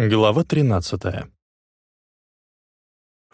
Глава 13.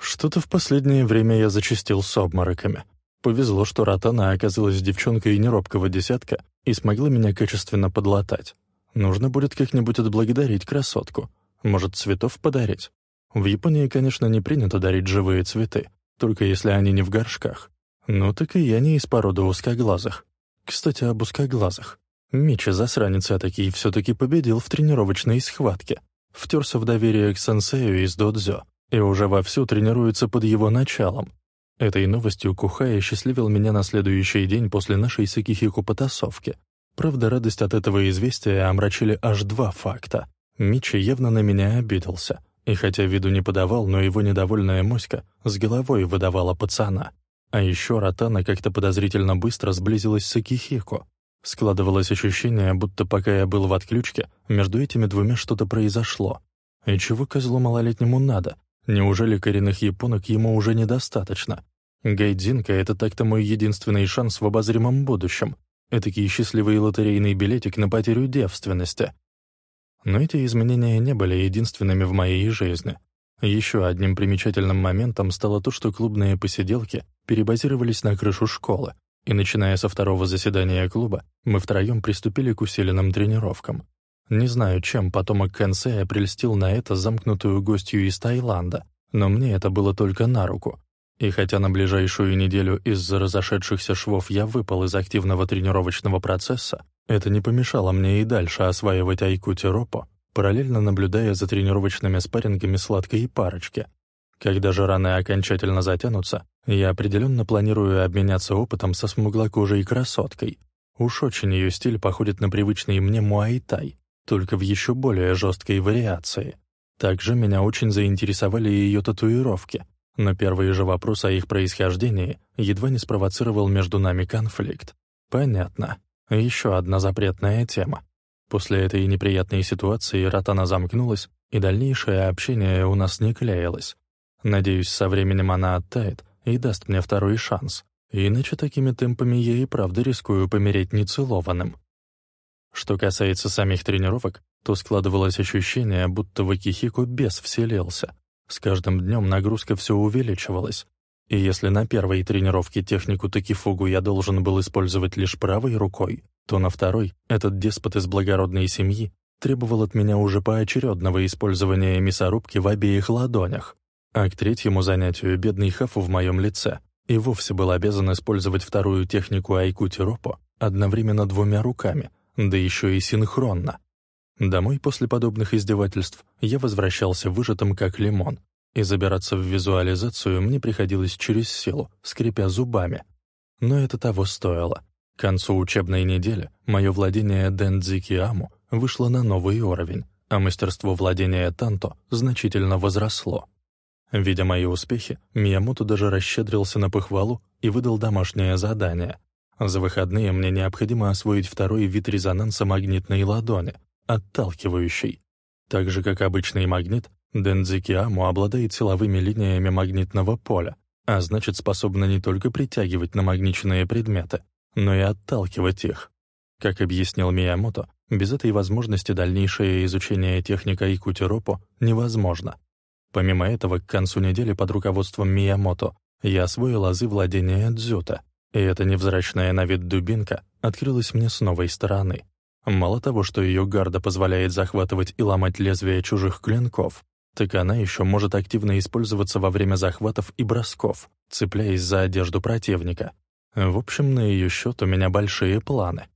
Что-то в последнее время я зачастил с обмороками. Повезло, что Ротана оказалась девчонкой неробкого десятка и смогла меня качественно подлатать. Нужно будет как-нибудь отблагодарить красотку. Может, цветов подарить? В Японии, конечно, не принято дарить живые цветы, только если они не в горшках. Ну так и я не из породы узкоглазых. Кстати, об узкоглазых. Мичи, засранец такие, все-таки победил в тренировочной схватке втерся в доверие к сенсею из додзё и уже вовсю тренируется под его началом. Этой новостью Кухая счастливил меня на следующий день после нашей Сакихику-потасовки. Правда, радость от этого известия омрачили аж два факта. Мичи явно на меня обиделся, и хотя виду не подавал, но его недовольная моська с головой выдавала пацана. А еще Ротана как-то подозрительно быстро сблизилась с Акихико, Складывалось ощущение, будто пока я был в отключке, между этими двумя что-то произошло. И чего козлу малолетнему надо? Неужели коренных японок ему уже недостаточно? Гайдзинка — это так-то мой единственный шанс в обозримом будущем. Этакий счастливый лотерейный билетик на потерю девственности. Но эти изменения не были единственными в моей жизни. Еще одним примечательным моментом стало то, что клубные посиделки перебазировались на крышу школы, и начиная со второго заседания клуба, мы втроем приступили к усиленным тренировкам. Не знаю, чем потомок Кэнсея прельстил на это замкнутую гостью из Таиланда, но мне это было только на руку. И хотя на ближайшую неделю из-за разошедшихся швов я выпал из активного тренировочного процесса, это не помешало мне и дальше осваивать айкути-ропо, параллельно наблюдая за тренировочными спаррингами сладкой парочки. Когда же раны окончательно затянутся, я определенно планирую обменяться опытом со смуглокожей красоткой. Уж очень ее стиль походит на привычный мне муай-тай, только в еще более жесткой вариации. Также меня очень заинтересовали ее татуировки, но первый же вопрос о их происхождении едва не спровоцировал между нами конфликт. Понятно. Еще одна запретная тема. После этой неприятной ситуации Ротана замкнулась, и дальнейшее общение у нас не клеилось. Надеюсь, со временем она оттает, и даст мне второй шанс. Иначе такими темпами я и правда рискую помереть нецелованным. Что касается самих тренировок, то складывалось ощущение, будто в Акихико бес вселился. С каждым днем нагрузка все увеличивалась. И если на первой тренировке технику такифугу я должен был использовать лишь правой рукой, то на второй этот деспот из благородной семьи требовал от меня уже поочередного использования мясорубки в обеих ладонях. А к третьему занятию бедный Хафу в моем лице и вовсе был обязан использовать вторую технику айкути-ропо одновременно двумя руками, да еще и синхронно. Домой после подобных издевательств я возвращался выжатым как лимон, и забираться в визуализацию мне приходилось через силу, скрипя зубами. Но это того стоило. К концу учебной недели мое владение Дэндзикиаму вышло на новый уровень, а мастерство владения танто значительно возросло. Видя мои успехи, Миямото даже расщедрился на похвалу и выдал домашнее задание. За выходные мне необходимо освоить второй вид резонанса магнитной ладони, отталкивающий. Так же, как обычный магнит, Дензикиаму обладает силовыми линиями магнитного поля, а значит способна не только притягивать намагниченные предметы, но и отталкивать их. Как объяснил Миямото, без этой возможности дальнейшее изучение техника Икутиропо невозможно. Помимо этого, к концу недели под руководством Миямото я освоил азы владения дзюта, и эта невзрачная на вид дубинка открылась мне с новой стороны. Мало того, что ее гарда позволяет захватывать и ломать лезвия чужих клинков, так она еще может активно использоваться во время захватов и бросков, цепляясь за одежду противника. В общем, на ее счет у меня большие планы.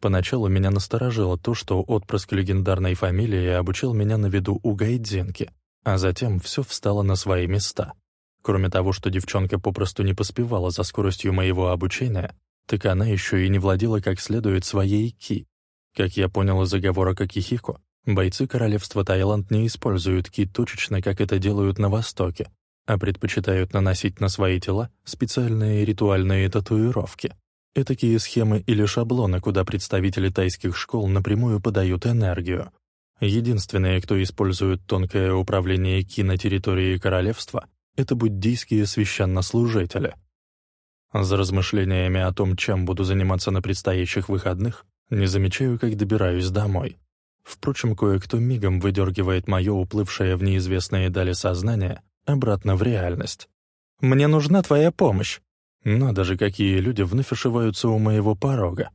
Поначалу меня насторожило то, что отпрыск легендарной фамилии обучил меня на виду у гайдзинки, а затем все встало на свои места. Кроме того, что девчонка попросту не поспевала за скоростью моего обучения, так она еще и не владела как следует своей ки. Как я понял из заговора Кихико, бойцы королевства Таиланд не используют ки точечно, как это делают на Востоке, а предпочитают наносить на свои тела специальные ритуальные татуировки. Этакие схемы или шаблоны, куда представители тайских школ напрямую подают энергию. Единственные, кто использует тонкое управление ки на территории королевства, это буддийские священнослужители. За размышлениями о том, чем буду заниматься на предстоящих выходных, не замечаю, как добираюсь домой. Впрочем, кое-кто мигом выдергивает мое уплывшее в неизвестные дали сознание обратно в реальность. «Мне нужна твоя помощь!» Надо же, какие люди вновь ошиваются у моего порога.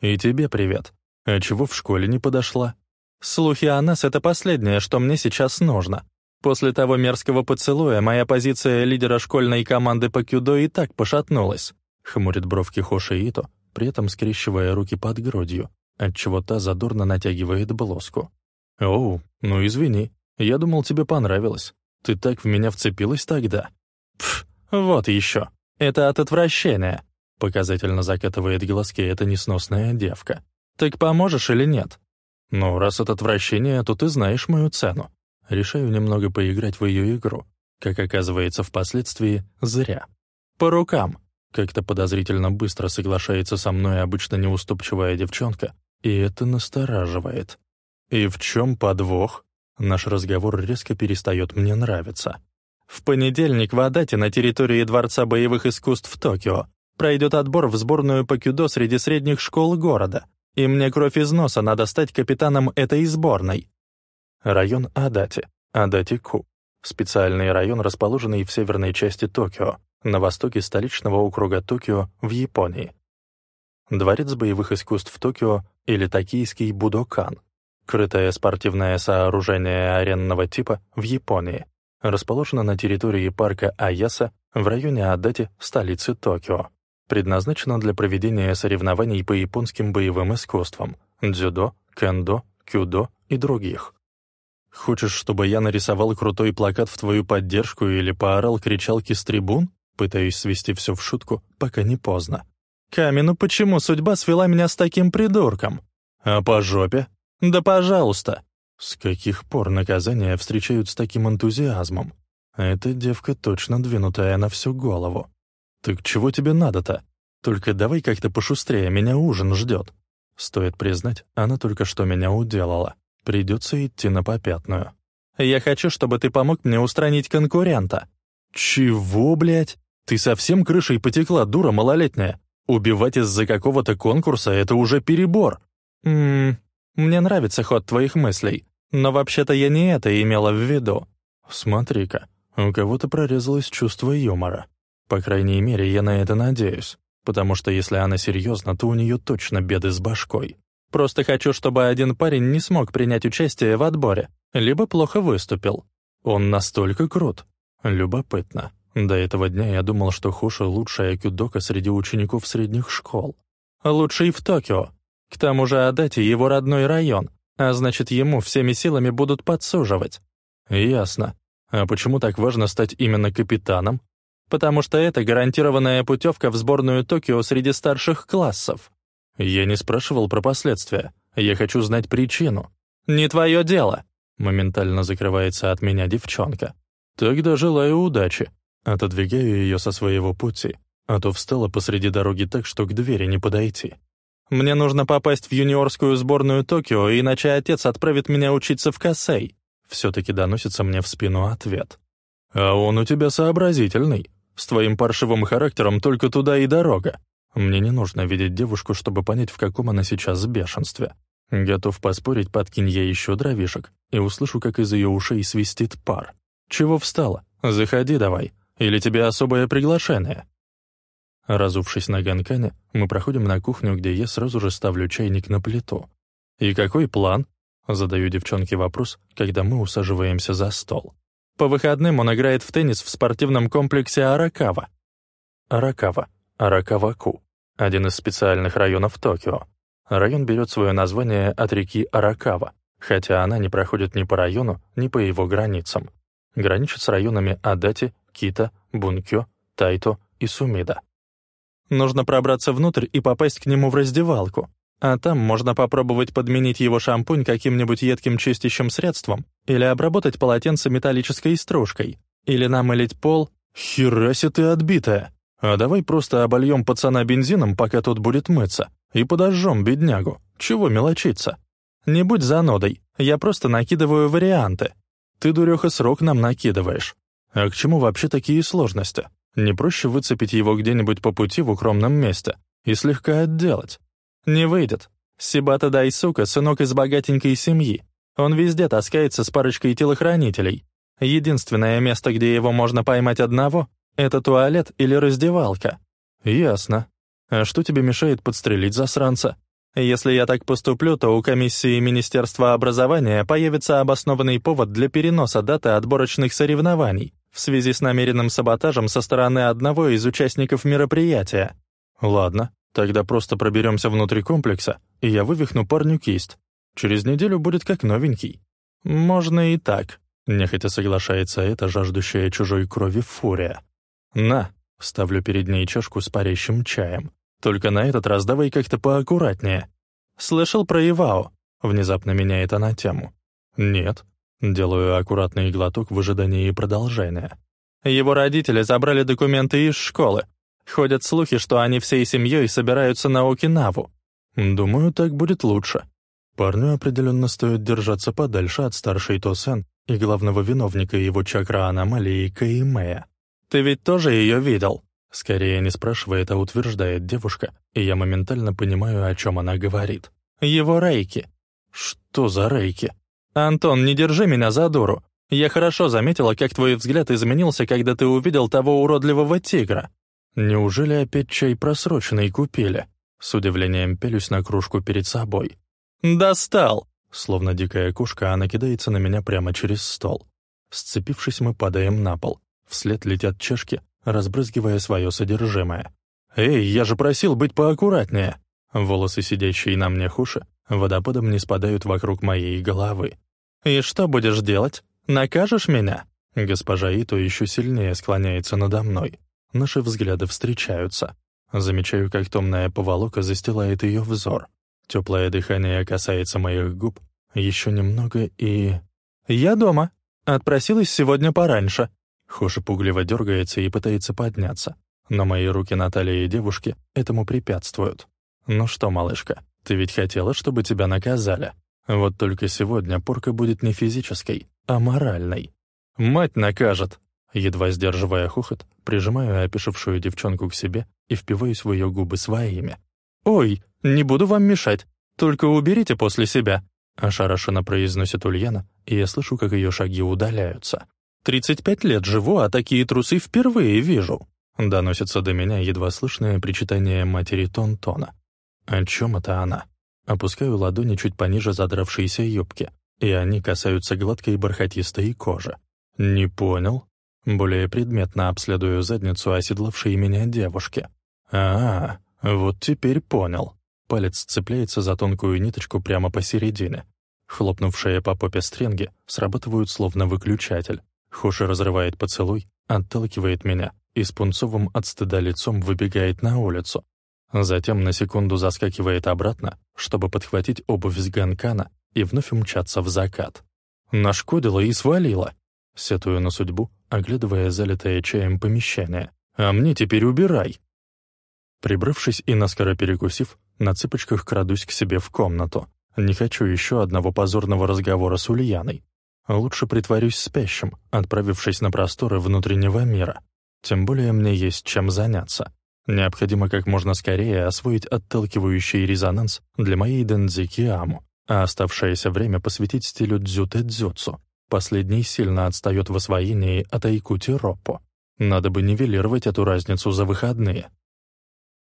«И тебе привет. А чего в школе не подошла?» «Слухи о нас — это последнее, что мне сейчас нужно. После того мерзкого поцелуя моя позиция лидера школьной команды по кюдо и так пошатнулась», — хмурит бровки Хоши Ито, при этом скрещивая руки под грудью, отчего та задорно натягивает блоску. «Оу, ну извини, я думал, тебе понравилось. Ты так в меня вцепилась тогда». «Пф, вот еще. Это от отвращения», — показательно закатывает глазки эта несносная девка. «Так поможешь или нет?» «Ну, раз от отвращения, то ты знаешь мою цену». Решаю немного поиграть в ее игру. Как оказывается впоследствии, зря. «По рукам!» Как-то подозрительно быстро соглашается со мной обычно неуступчивая девчонка, и это настораживает. И в чем подвох? Наш разговор резко перестает мне нравиться. В понедельник в Адате на территории Дворца боевых искусств в Токио пройдет отбор в сборную по кюдо среди средних школ города, и мне кровь из носа надо стать капитаном этой сборной. Район Адати, Адати-Ку. Специальный район, расположенный в северной части Токио, на востоке столичного округа Токио в Японии. Дворец боевых искусств Токио или токийский Будокан — крытое спортивное сооружение аренного типа в Японии, расположено на территории парка Аяса в районе Адати, столицы Токио. Предназначено для проведения соревнований по японским боевым искусствам — дзюдо, кендо, кюдо и других. Хочешь, чтобы я нарисовал крутой плакат в твою поддержку или поорал кричалки с трибун? Пытаюсь свести все в шутку, пока не поздно. «Ками, ну почему судьба свела меня с таким придурком?» «А по жопе?» «Да пожалуйста!» С каких пор наказания встречают с таким энтузиазмом? Эта девка точно двинутая на всю голову. «Так чего тебе надо-то? Только давай как-то пошустрее, меня ужин ждет». Стоит признать, она только что меня уделала. Придется идти на попятную. «Я хочу, чтобы ты помог мне устранить конкурента». «Чего, блядь? Ты совсем крышей потекла, дура малолетняя? Убивать из-за какого-то конкурса — это уже перебор. Ммм, мне нравится ход твоих мыслей, но вообще-то я не это имела в виду. Смотри-ка, у кого-то прорезалось чувство юмора. По крайней мере, я на это надеюсь, потому что если она серьезна, то у нее точно беды с башкой. Просто хочу, чтобы один парень не смог принять участие в отборе, либо плохо выступил. Он настолько крут. Любопытно. До этого дня я думал, что Хуша — лучшая кюдока среди учеников средних школ. Лучший в Токио. К тому же Адати — его родной район, а значит, ему всеми силами будут подсуживать. Ясно. А почему так важно стать именно капитаном? Потому что это гарантированная путевка в сборную Токио среди старших классов. Я не спрашивал про последствия. Я хочу знать причину. «Не твое дело!» Моментально закрывается от меня девчонка. «Тогда желаю удачи», Отодвигаю ее со своего пути, а то встала посреди дороги так, что к двери не подойти. «Мне нужно попасть в юниорскую сборную Токио, иначе отец отправит меня учиться в Касей». Все-таки доносится мне в спину ответ. «А он у тебя сообразительный. С твоим паршивым характером только туда и дорога. Мне не нужно видеть девушку, чтобы понять, в каком она сейчас бешенстве. Готов поспорить, подкинь ей еще дровишек, и услышу, как из ее ушей свистит пар. Чего встала? Заходи давай, или тебе особое приглашение?» Разувшись на ганкане, мы проходим на кухню, где я сразу же ставлю чайник на плиту. «И какой план?» — задаю девчонке вопрос, когда мы усаживаемся за стол. «По выходным он играет в теннис в спортивном комплексе Аракава». Аракава, Аракаваку, один из специальных районов Токио. Район берет свое название от реки Аракава, хотя она не проходит ни по району, ни по его границам. Граничит с районами Адати Кита, Бункё, Тайто и Сумида. Нужно пробраться внутрь и попасть к нему в раздевалку, а там можно попробовать подменить его шампунь каким-нибудь едким чистящим средством или обработать полотенце металлической стружкой, или намылить пол. Хераси ты отбитая! А давай просто обольем пацана бензином, пока тот будет мыться, и подожжем беднягу. Чего мелочиться? Не будь занудой, я просто накидываю варианты. Ты, дуреха, срок нам накидываешь. А к чему вообще такие сложности? Не проще выцепить его где-нибудь по пути в укромном месте и слегка отделать? Не выйдет. Сибата Дайсука — сынок из богатенькой семьи. Он везде таскается с парочкой телохранителей. Единственное место, где его можно поймать одного — это туалет или раздевалка. Ясно. А что тебе мешает подстрелить засранца? Если я так поступлю, то у комиссии Министерства образования появится обоснованный повод для переноса даты отборочных соревнований в связи с намеренным саботажем со стороны одного из участников мероприятия. Ладно, тогда просто проберемся внутрь комплекса, и я вывихну парню кисть. Через неделю будет как новенький. Можно и так. Нехотя соглашается эта жаждущая чужой крови фурия. На, ставлю перед ней чашку с парящим чаем. Только на этот раз давай как-то поаккуратнее. Слышал про Ивао?» Внезапно меняет она тему. «Нет». Делаю аккуратный глоток в ожидании продолжения. Его родители забрали документы из школы. Ходят слухи, что они всей семьей собираются на Окинаву. Думаю, так будет лучше. Парню определенно стоит держаться подальше от старшей Тосен и главного виновника его чакра-аномалии Каимея. Ты ведь тоже ее видел? Скорее не спрашивает, а утверждает девушка, и я моментально понимаю, о чем она говорит. Его рейки. Что за рейки? Антон, не держи меня за дуру. Я хорошо заметила, как твой взгляд изменился, когда ты увидел того уродливого тигра. Неужели опять чай просроченный купили? С удивлением пелюсь на кружку перед собой. «Достал!» Словно дикая кошка, она кидается на меня прямо через стол. Сцепившись, мы падаем на пол. Вслед летят чашки, разбрызгивая свое содержимое. «Эй, я же просил быть поаккуратнее!» Волосы, сидящие на мне хуши, водопадом не спадают вокруг моей головы. «И что будешь делать? Накажешь меня?» Госпожа Ито еще сильнее склоняется надо мной. Наши взгляды встречаются. Замечаю, как томная поволока застилает ее взор. Теплое дыхание касается моих губ. Еще немного и... «Я дома. Отпросилась сегодня пораньше. Хоша пугливо дергается и пытается подняться, но мои руки на талии девушки этому препятствуют. «Ну что, малышка, ты ведь хотела, чтобы тебя наказали? Вот только сегодня порка будет не физической, а моральной. Мать накажет!» Едва сдерживая хохот, прижимаю опешившую девчонку к себе и впиваюсь в ее губы своими. «Ой, не буду вам мешать, только уберите после себя», ошарашенно произносит Ульяна, и я слышу, как ее шаги удаляются. Тридцать пять лет живу, а такие трусы впервые вижу». Доносится до меня едва слышное причитание матери Тонтона. «О чем это она?» Опускаю ладони чуть пониже задравшейся юбки, и они касаются гладкой бархатистой кожи. «Не понял?» Более предметно обследую задницу оседлавшей меня девушки. «А, вот теперь понял». Палец цепляется за тонкую ниточку прямо посередине. Хлопнувшие по попе стринги срабатывают словно выключатель. Хоши разрывает поцелуй, отталкивает меня и с пунцовым от стыда лицом выбегает на улицу. Затем на секунду заскакивает обратно, чтобы подхватить обувь с ганкана и вновь умчаться в закат. Нашкодила и свалила. Сетую на судьбу, оглядывая залитое чаем помещение. «А мне теперь убирай!» Прибравшись и наскоро перекусив, на цыпочках крадусь к себе в комнату. Не хочу еще одного позорного разговора с Ульяной. Лучше притворюсь спящим, отправившись на просторы внутреннего мира. Тем более мне есть чем заняться. Необходимо как можно скорее освоить отталкивающий резонанс для моей Дэнзики Аму, а оставшееся время посвятить стилю дзюте-дзюцу. Последний сильно отстает в освоении от Айкути Роппо. Надо бы нивелировать эту разницу за выходные.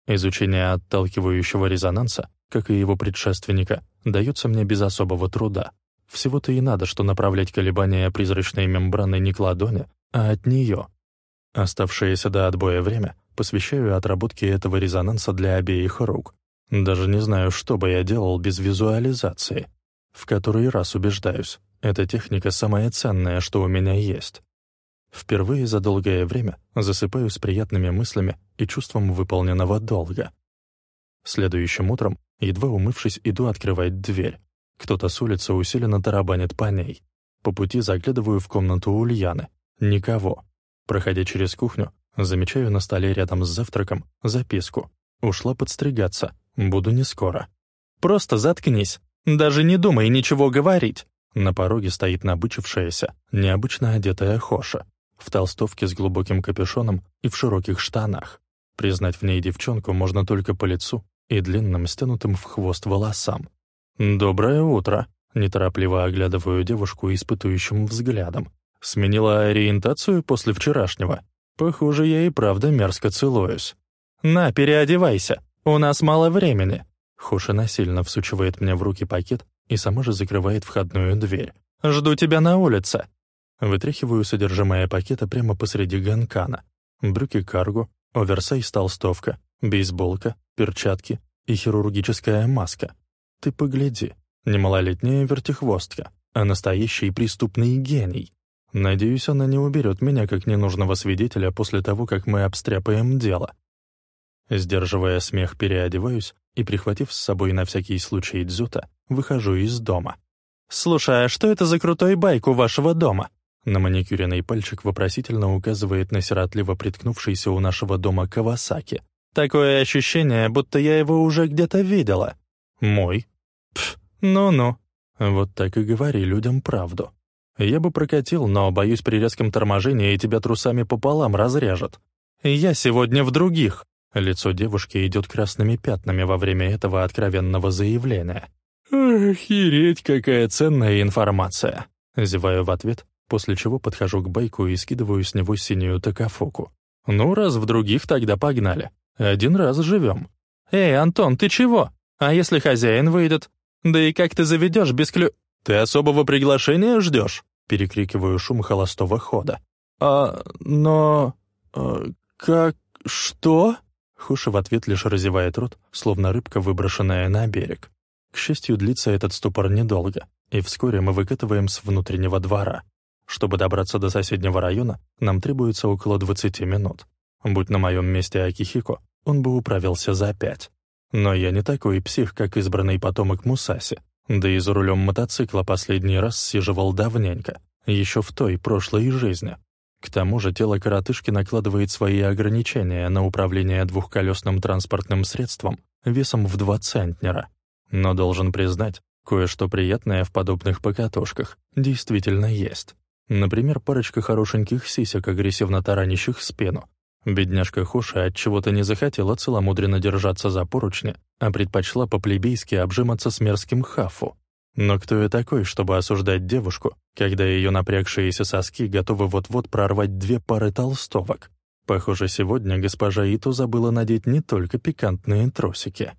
Изучение отталкивающего резонанса, как и его предшественника, дается мне без особого труда. Всего-то и надо, что направлять колебания призрачной мембраны не к ладони, а от нее. Оставшееся до отбоя время посвящаю отработке этого резонанса для обеих рук. Даже не знаю, что бы я делал без визуализации. В который раз убеждаюсь, эта техника самая ценная, что у меня есть. Впервые за долгое время засыпаю с приятными мыслями и чувством выполненного долга. Следующим утром, едва умывшись, иду открывать дверь. Кто-то с улицы усиленно тарабанит по ней. По пути заглядываю в комнату Ульяны. Никого. Проходя через кухню, замечаю на столе рядом с завтраком записку. Ушла подстригаться. Буду не скоро. «Просто заткнись. Даже не думай ничего говорить». На пороге стоит набычившаяся, необычно одетая Хоша, в толстовке с глубоким капюшоном и в широких штанах. Признать в ней девчонку можно только по лицу и длинным стянутым в хвост волосам. «Доброе утро!» Неторопливо оглядываю девушку испытующим взглядом. Сменила ориентацию после вчерашнего. Похоже, я и правда мерзко целуюсь. «На, переодевайся! У нас мало времени!» Хуша насильно всучивает мне в руки пакет и сама же закрывает входную дверь. «Жду тебя на улице!» Вытряхиваю содержимое пакета прямо посреди ганкана. Брюки карго, оверсайз толстовка, бейсболка, перчатки и хирургическая маска. Ты погляди, не малолетняя вертихвостка, а настоящий преступный гений. Надеюсь, она не уберет меня как ненужного свидетеля после того, как мы обстряпаем дело. Сдерживая смех, переодеваюсь и, прихватив с собой на всякий случай дзюта, выхожу из дома. «Слушай, а что это за крутой байк у вашего дома?» На маникюренный пальчик вопросительно указывает на сиротливо приткнувшийся у нашего дома Кавасаки. «Такое ощущение, будто я его уже где-то видела». «Мой?» «Пф, ну-ну». Вот так и говори людям правду. Я бы прокатил, но, боюсь, при резком торможении тебя трусами пополам разрежет. Я сегодня в других. Лицо девушки идет красными пятнами во время этого откровенного заявления. «Охереть, какая ценная информация!» Зеваю в ответ, после чего подхожу к байку и скидываю с него синюю такофоку. «Ну, раз в других, тогда погнали. Один раз живем». «Эй, Антон, ты чего? А если хозяин выйдет? Да и как ты заведешь без клю...» «Ты особого приглашения ждешь?» Перекрикиваю шум холостого хода. «А, но... А, как... что?» Хуша в ответ лишь разевает рот, словно рыбка, выброшенная на берег. К счастью, длится этот ступор недолго, и вскоре мы выкатываем с внутреннего двора. Чтобы добраться до соседнего района, нам требуется около 20 минут. Будь на моем месте Акихико, он бы управился за пять. Но я не такой псих, как избранный потомок Мусаси, да и за рулем мотоцикла последний раз сиживал давненько, еще в той прошлой жизни. К тому же тело коротышки накладывает свои ограничения на управление двухколесным транспортным средством весом в два центнера. Но должен признать, кое-что приятное в подобных покатушках действительно есть. Например, парочка хорошеньких сисек, агрессивно таранящих спину. Бедняжка Хуша от чего то не захотела целомудренно держаться за поручни, а предпочла по-плебейски обжиматься с мерзким хафу. Но кто я такой, чтобы осуждать девушку, когда ее напрягшиеся соски готовы вот-вот прорвать две пары толстовок? Похоже, сегодня госпожа Иту забыла надеть не только пикантные тросики.